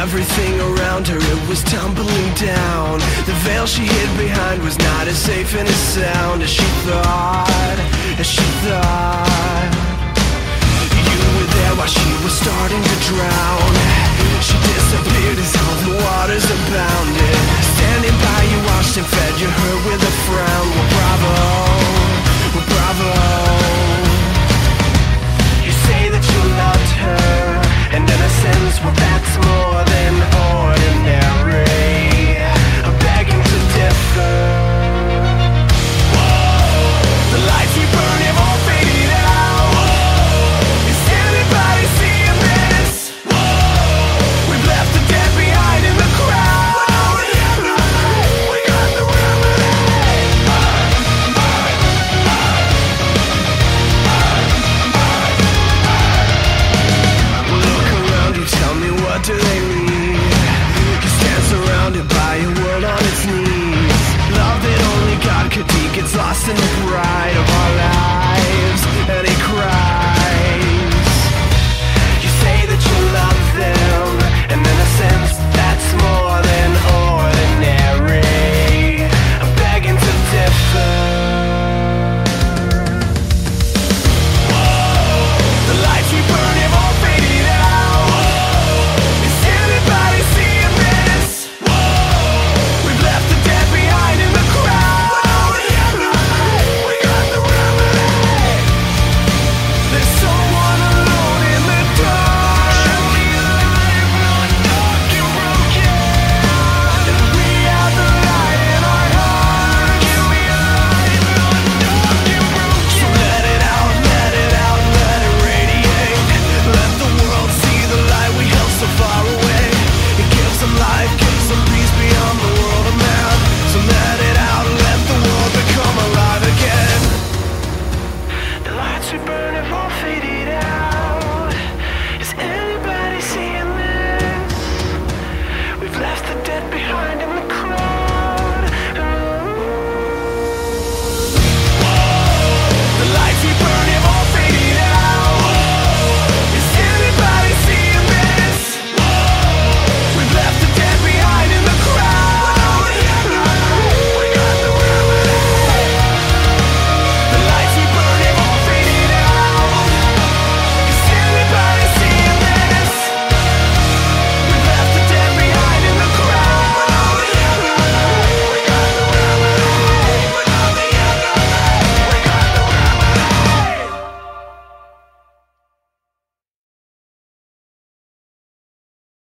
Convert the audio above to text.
everything around her, it was tumbling down. The veil she hid behind was not as safe and as sound as she thought. As she well that's more than critique gets lost in the pride of